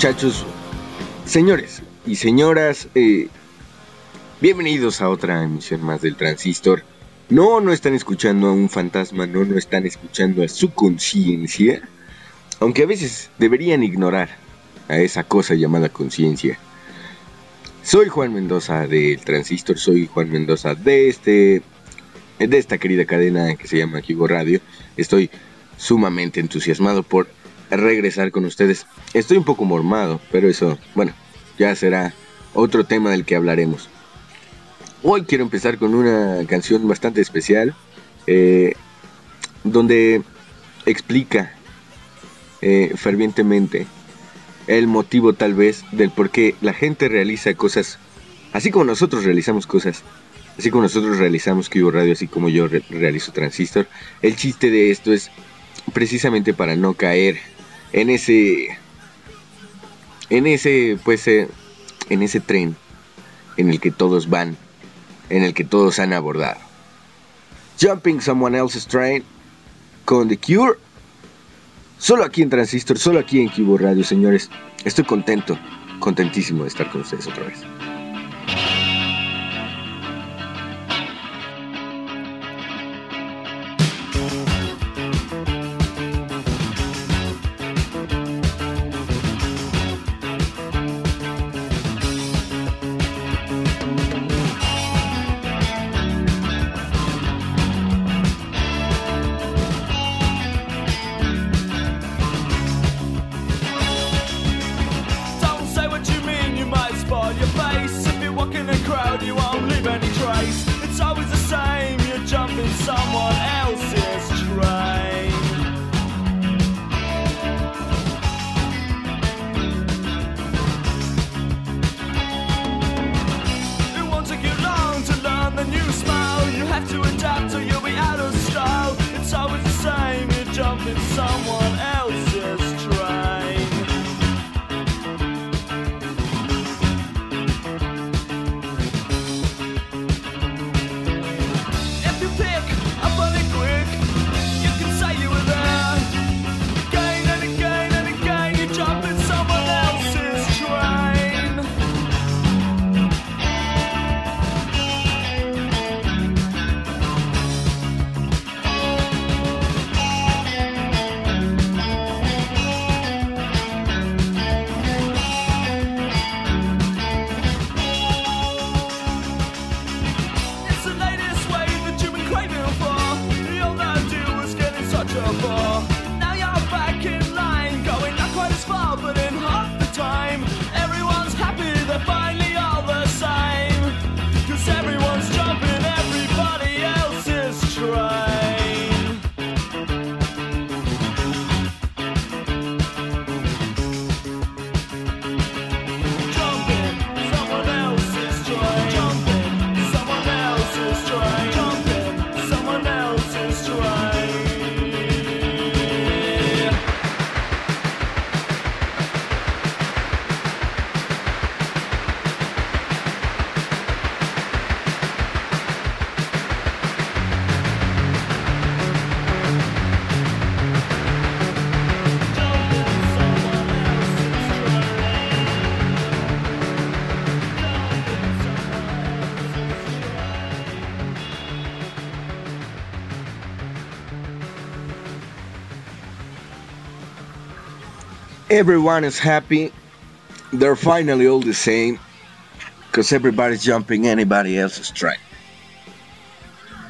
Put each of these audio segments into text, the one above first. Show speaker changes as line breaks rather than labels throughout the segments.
Muchachos, señores y señoras, eh, bienvenidos a otra emisión más del Transistor. No, no están escuchando a un fantasma, no, no están escuchando a su conciencia, aunque a veces deberían ignorar a esa cosa llamada conciencia. Soy Juan Mendoza del Transistor, soy Juan Mendoza de este de esta querida cadena que se llama Kibo Radio. Estoy sumamente entusiasmado por regresar con ustedes. Estoy un poco mormado, pero eso, bueno, ya será otro tema del que hablaremos. Hoy quiero empezar con una canción bastante especial, eh, donde explica eh, fervientemente el motivo tal vez del por qué la gente realiza cosas, así como nosotros realizamos cosas, así como nosotros realizamos Kibo Radio, así como yo realizo Transistor. El chiste de esto es precisamente para no caer en ese en ese pues eh, en ese tren en el que todos van en el que todos han abordado. Jumping Someone Else's Train con The Cure. Solo aquí en Transistor solo aquí en Cubo Radio señores. Estoy contento contentísimo de estar con ustedes otra vez someone Everyone is happy. They're finally all the same. Because everybody's jumping anybody else's track.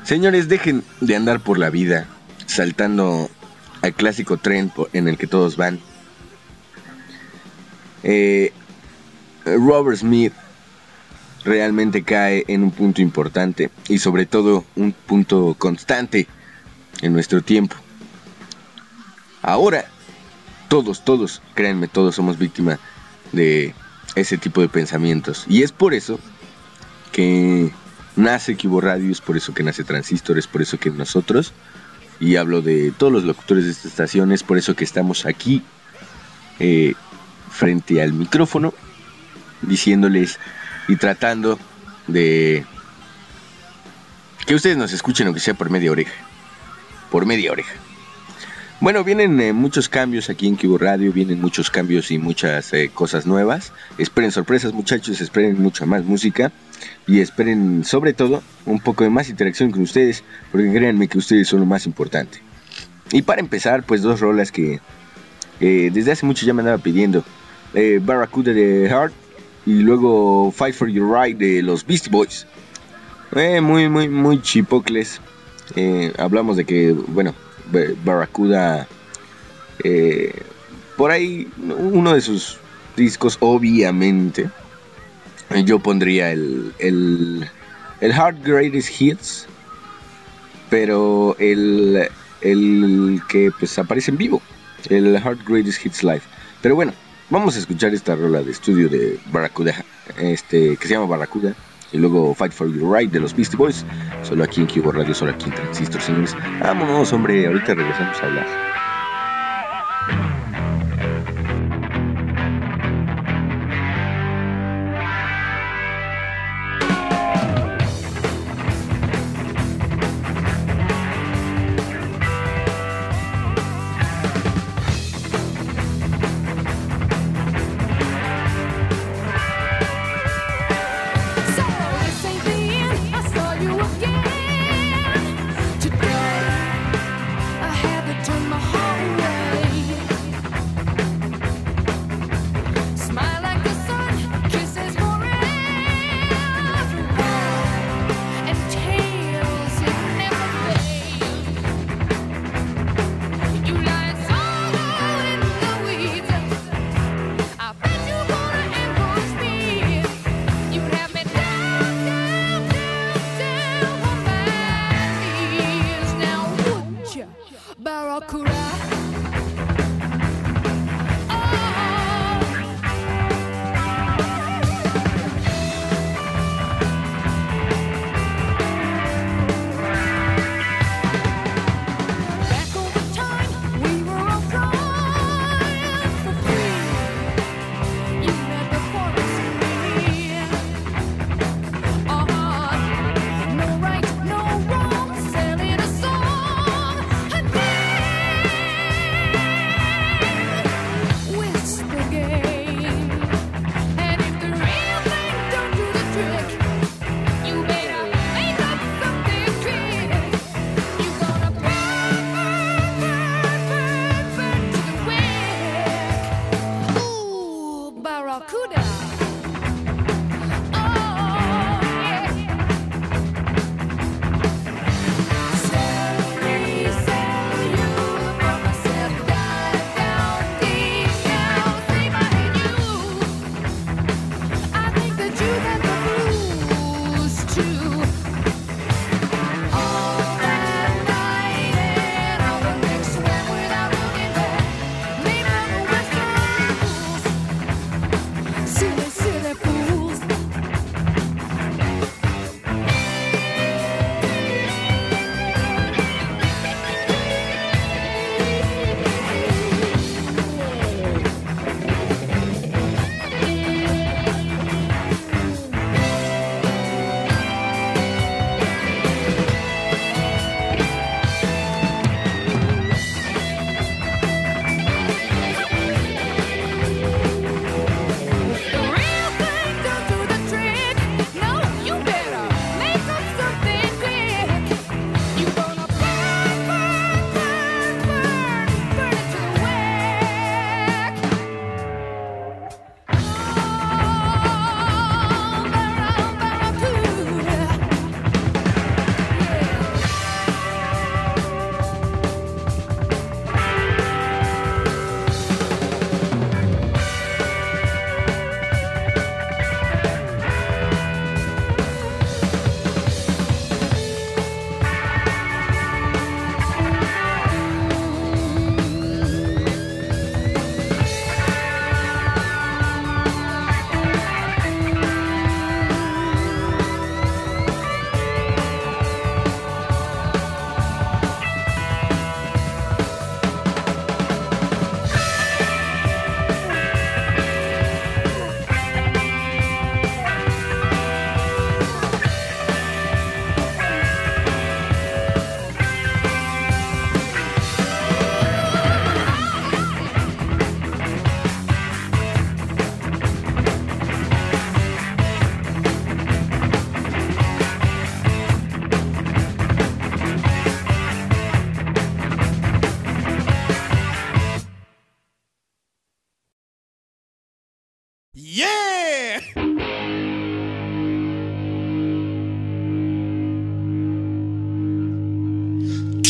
Señores, dejen de andar por la vida saltando al clásico tren en el que todos van. Eh, Robert Smith realmente cae en un punto importante y sobre todo un punto constante en nuestro tiempo. Ahora todos, todos, créanme, todos somos víctimas de ese tipo de pensamientos. Y es por eso que nace Kibo Radio, es por eso que nace Transistor, es por eso que nosotros, y hablo de todos los locutores de esta estación, es por eso que estamos aquí eh, frente al micrófono, diciéndoles y tratando de que ustedes nos escuchen aunque sea por media oreja. Por media oreja. Bueno, vienen eh, muchos cambios aquí en Cubo Radio, vienen muchos cambios y muchas eh, cosas nuevas. Esperen sorpresas muchachos, esperen mucha más música y esperen sobre todo un poco de más interacción con ustedes, porque créanme que ustedes son lo más importante. Y para empezar, pues dos rolas que eh, desde hace mucho ya me andaba pidiendo. Barracuda de Heart y luego Fight for Your Right de los Beastie Boys. muy, muy, muy chipocles. hablamos de que, bueno, Barracuda. Eh, por ahí, uno de sus discos, obviamente. Yo pondría el, el, el Hard Greatest Hits. Pero el, el que pues aparece en vivo. El Hard Greatest Hits Live. Pero bueno, vamos a escuchar esta rola de estudio de Barracuda. Este, que se llama Barracuda y luego Fight for Your Right de los Beastie Boys, solo aquí en Kibo Radio, solo aquí en Transistor, señores. Vámonos, hombre, ahorita regresamos a hablar.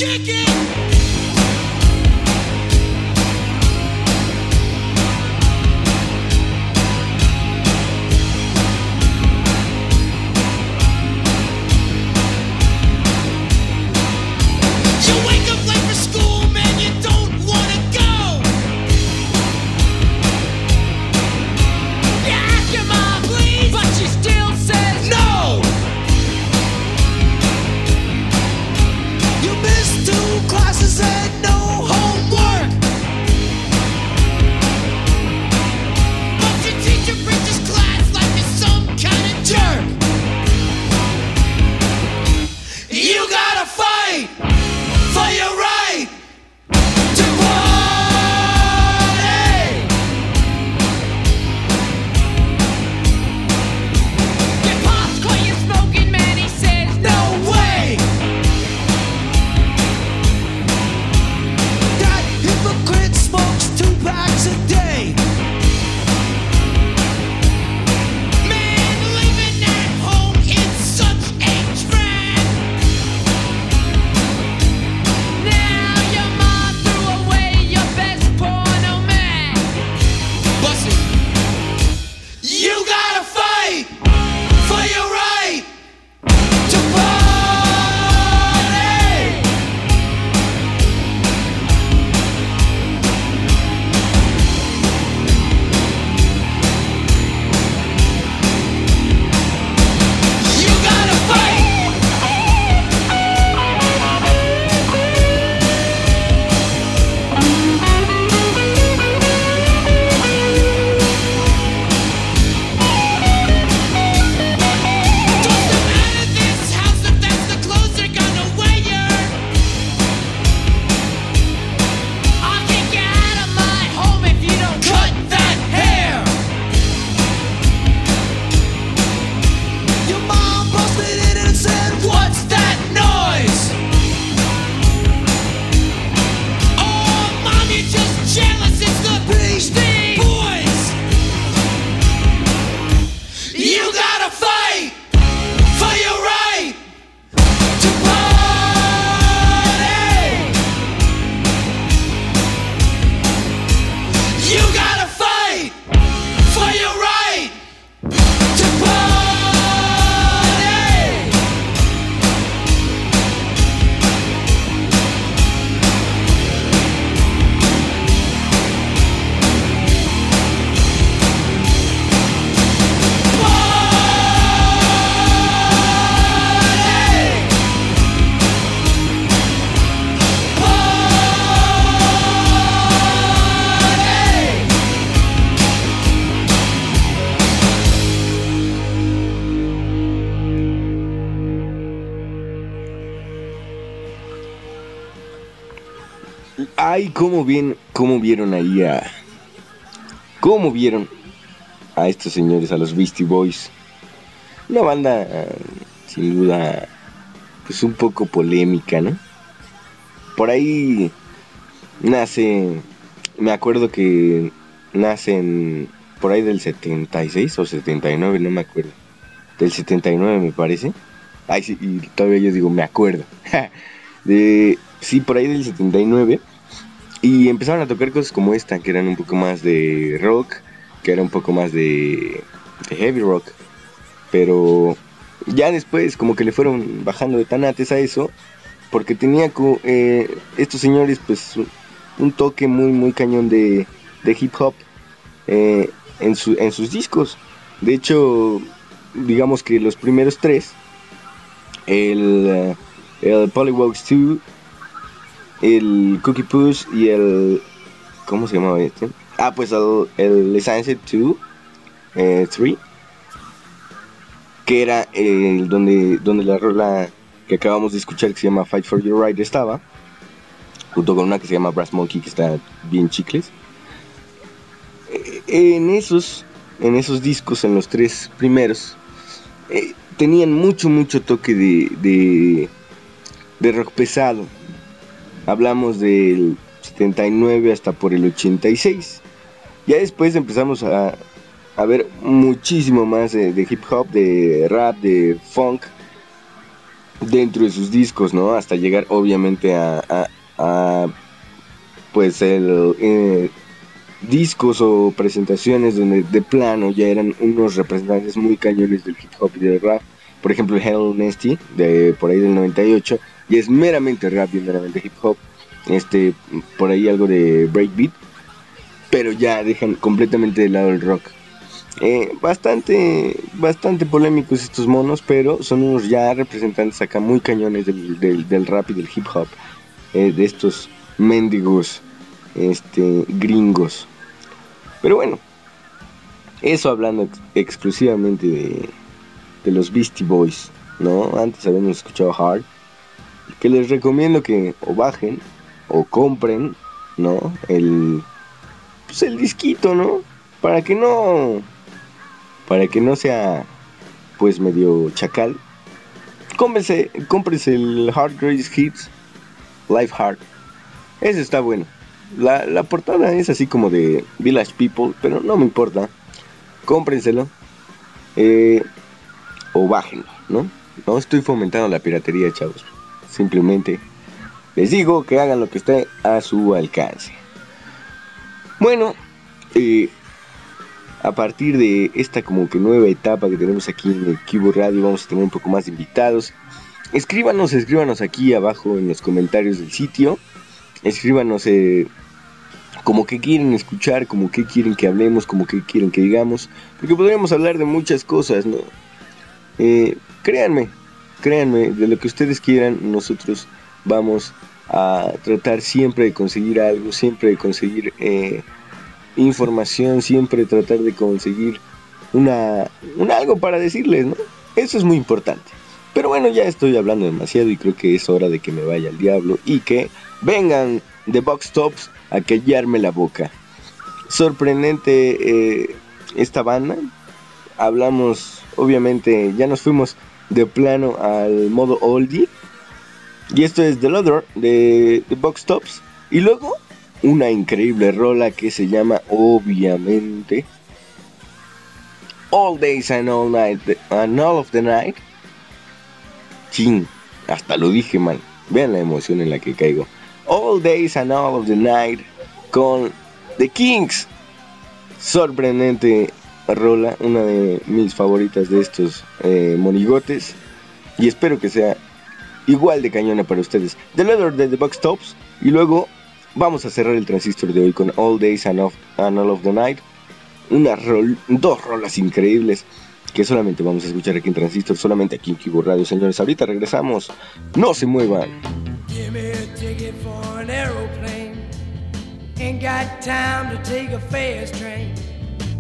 It!
Ay, cómo bien, cómo vieron ahí a. ¿Cómo vieron a estos señores, a los Beastie Boys? Una banda, eh, sin duda, pues un poco polémica, ¿no? Por ahí nace, me acuerdo que nacen por ahí del 76 o 79, no me acuerdo. Del 79 me parece. Ay, sí, y todavía yo digo, me acuerdo. de, sí, por ahí del 79. Y empezaron a tocar cosas como esta, que eran un poco más de rock, que era un poco más de, de heavy rock. Pero ya después como que le fueron bajando de tanates a eso, porque tenía eh, estos señores pues un, toque muy muy cañón de, hip hop eh, en, su- en sus discos. De hecho, digamos que los primeros tres, el, eh, el Pollywogs 2, el Cookie Push y el... ¿Cómo se llamaba este? Ah, pues el, el Essence 2, eh, 3, que era el donde, donde la rola que acabamos de escuchar que se llama Fight for Your Right estaba, junto con una que se llama Brass Monkey que está bien chicles. Eh, En esos, en esos discos, en los tres primeros, eh, tenían mucho, mucho toque de, de rock pesado. Hablamos del 79 hasta por el 86. Ya después empezamos a, haber muchísimo más de, hip hop, de rap, de funk dentro de sus discos, ¿no? Hasta llegar obviamente a, a- a, pues el eh, discos o presentaciones donde de plano ya eran unos representantes muy cañones del hip hop y del rap. Por ejemplo, Hell Nasty de por ahí del 98 y es meramente rap y meramente hip hop. Este por ahí algo de breakbeat, pero ya dejan completamente de lado el rock. Eh, bastante, bastante polémicos estos monos, pero son unos ya representantes acá muy cañones del, del- rap y del hip hop, eh, de estos mendigos este, gringos. Pero bueno, eso hablando ex- exclusivamente de, de los Beastie Boys, ¿no? Antes habíamos escuchado Hard, que les recomiendo que o bajen o compren, ¿no? El, pues el disquito, ¿no? Para que no para que no sea pues medio chacal. Cómprese el Hard Greatest Hits Live Hard. Ese está bueno. La, la portada es así como de Village People, pero no me importa. Cómprenselo. eh, o bájenlo, ¿no? No estoy fomentando la piratería, chavos. Simplemente les digo que hagan lo que esté a su alcance. Bueno, eh, a partir de esta como que nueva etapa que tenemos aquí en el Cubo Radio, vamos a tener un poco más de invitados. Escríbanos, escríbanos aquí abajo en los comentarios del sitio. Escríbanos eh, como que quieren escuchar, como que quieren que hablemos, como que quieren que digamos. Porque podríamos hablar de muchas cosas, ¿no? Eh, créanme, créanme, de lo que ustedes quieran, nosotros vamos a tratar siempre de conseguir algo, siempre de conseguir... eh, información, siempre tratar de conseguir una, un algo para decirles, ¿no? Eso es muy importante. Pero bueno, ya estoy hablando demasiado y creo que es hora de que me vaya al diablo y que vengan de Box Tops a callarme la boca. Sorprendente eh, esta banda. Hablamos, obviamente, ya nos fuimos de plano al modo oldie. Y esto es The Loader de, de Box Tops. Y luego una increíble rola que se llama obviamente All Days and All Night and All of the Night. Chin, hasta lo dije mal. Vean la emoción en la que caigo. All Days and All of the Night con The Kings. Sorprendente rola, una de mis favoritas de estos eh, monigotes. Y espero que sea igual de cañona para ustedes. The Leather de The Box Tops. Y luego vamos a cerrar el transistor de hoy con All Days and, and All of the Night. Una rol- dos rolas increíbles que solamente vamos a escuchar aquí en Transistor, solamente aquí en Cubo Radio, señores. Ahorita regresamos. No se muevan.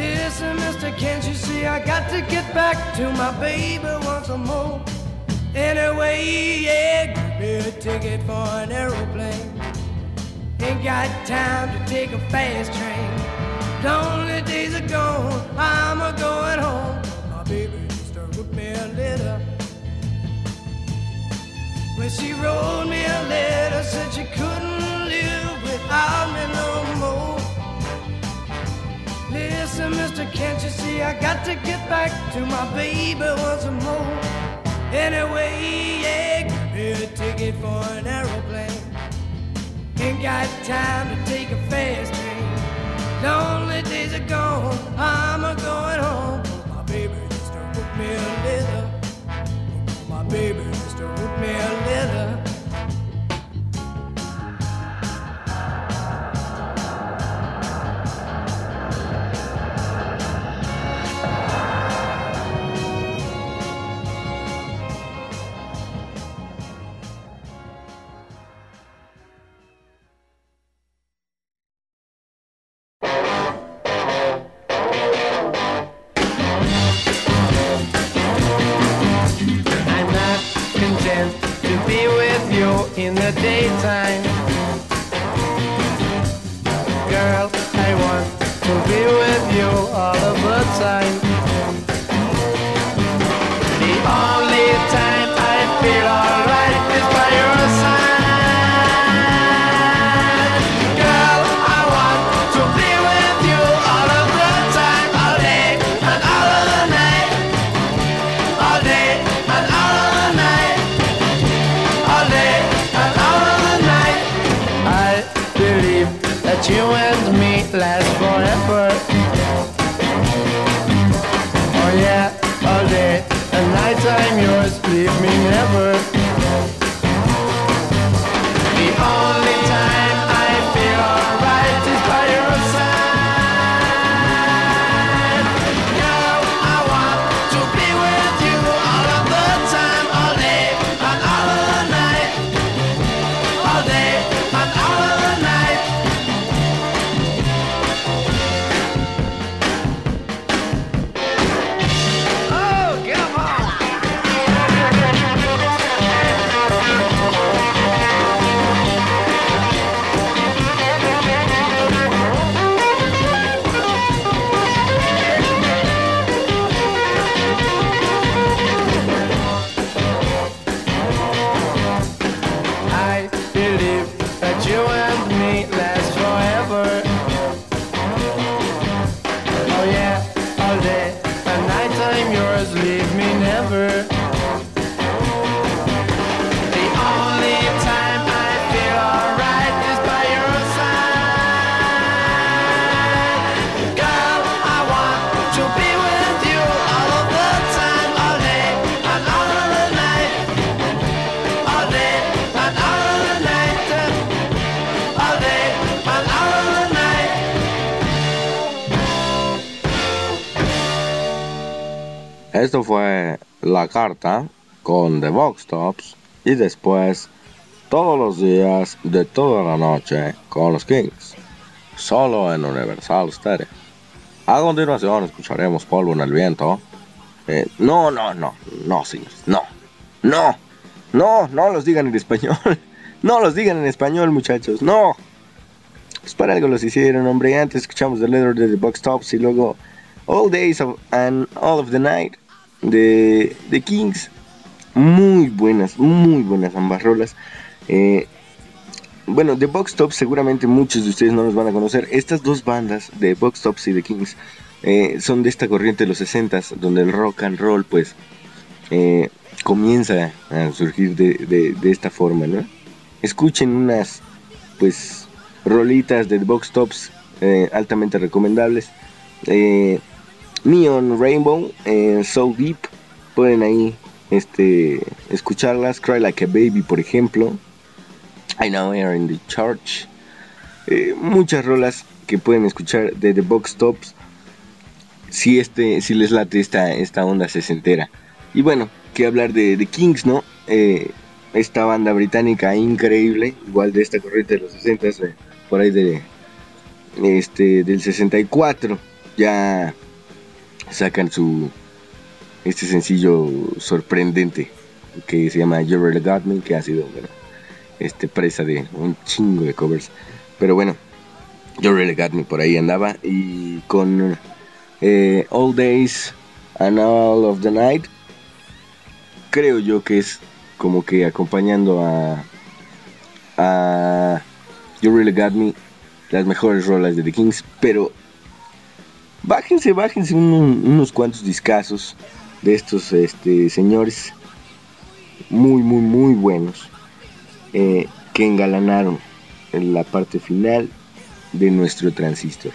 Listen, mister, can't you see I got to get back to my baby once more? Anyway, yeah, give me a ticket for an aeroplane. Ain't got time to take a fast train. Lonely days are gone, I'm a going home. My baby just wrote me a letter. When she wrote me a letter, said she couldn't live without me no more. Listen, mister, can't you see I got to get back to my baby once more? Anyway, yeah, give me a ticket for an aeroplane. Ain't got time to take a fast train. Lonely days are gone, I'm a going home. My baby just wrote me a letter. My baby just wrote me a letter.
Carta con The Vox Tops y después todos los días de toda la noche con los Kings. Solo en Universal Stereo. A continuación escucharemos Polvo en el Viento. Eh, no, no, no, no, señores, no, no, no, no los digan en español. No los digan en español, muchachos, no. Pues para algo los hicieron, hombre. Antes escuchamos The Letter de The Box Tops y luego All Days of, and All of the Night de The Kings. Muy buenas, muy buenas ambas rolas. Eh, bueno, The Box Tops seguramente muchos de ustedes no los van a conocer. Estas dos bandas, de Box Tops y The Kings, eh, son de esta corriente de los 60s, donde el rock and roll pues eh, comienza a surgir de, de- de esta forma, ¿no? Escuchen unas pues rolitas de Box Tops altamente recomendables. Neon Rainbow, eh, So Deep, pueden ahí este, escucharlas. Cry Like a Baby, por ejemplo. I Know Air in the Church. Eh, muchas rolas que pueden escuchar de The Box Tops. Si, este, si les late esta, esta onda sesentera. Y bueno, que hablar de The Kings, ¿no? Eh, esta banda británica increíble, igual de esta corriente de los 60 eh, por ahí de este del 64 ya sacan su este sencillo sorprendente que se llama You Really Got Me que ha sido bueno, este presa de un chingo de covers. Pero bueno You Really Got Me por ahí andaba y con eh, All Days and All of the Night creo yo que es como que acompañando a a You Really Got Me las mejores rolas de The Kings, pero bájense, bájense un- unos cuantos discazos de estos este, señores muy, muy, muy buenos eh, que engalanaron en la parte final de nuestro transistor.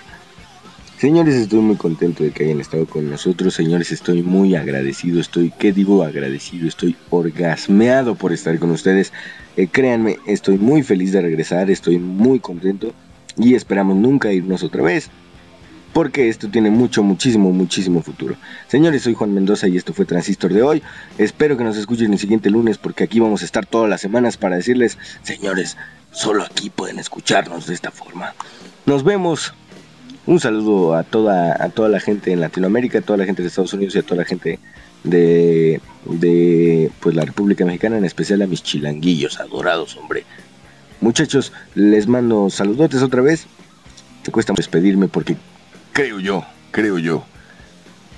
Señores, estoy muy contento de que hayan estado con nosotros. Señores, estoy muy agradecido. Estoy, ¿qué digo agradecido? Estoy orgasmeado por estar con ustedes. Eh, créanme, estoy muy feliz de regresar. Estoy muy contento. Y esperamos nunca irnos otra vez. Porque esto tiene mucho, muchísimo, muchísimo futuro. Señores, soy Juan Mendoza y esto fue Transistor de hoy. Espero que nos escuchen el siguiente lunes porque aquí vamos a estar todas las semanas para decirles, señores, solo aquí pueden escucharnos de esta forma. Nos vemos. Un saludo a toda, a toda la gente en Latinoamérica, a toda la gente de Estados Unidos y a toda la gente de, de pues, la República Mexicana, en especial a mis chilanguillos adorados, hombre. Muchachos, les mando saludotes otra vez. Me cuesta despedirme porque creo yo, creo yo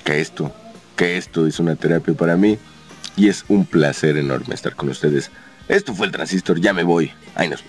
que esto, que esto es una terapia para mí y es un placer enorme estar con ustedes. Esto fue el transistor, ya me voy. Ahí nos.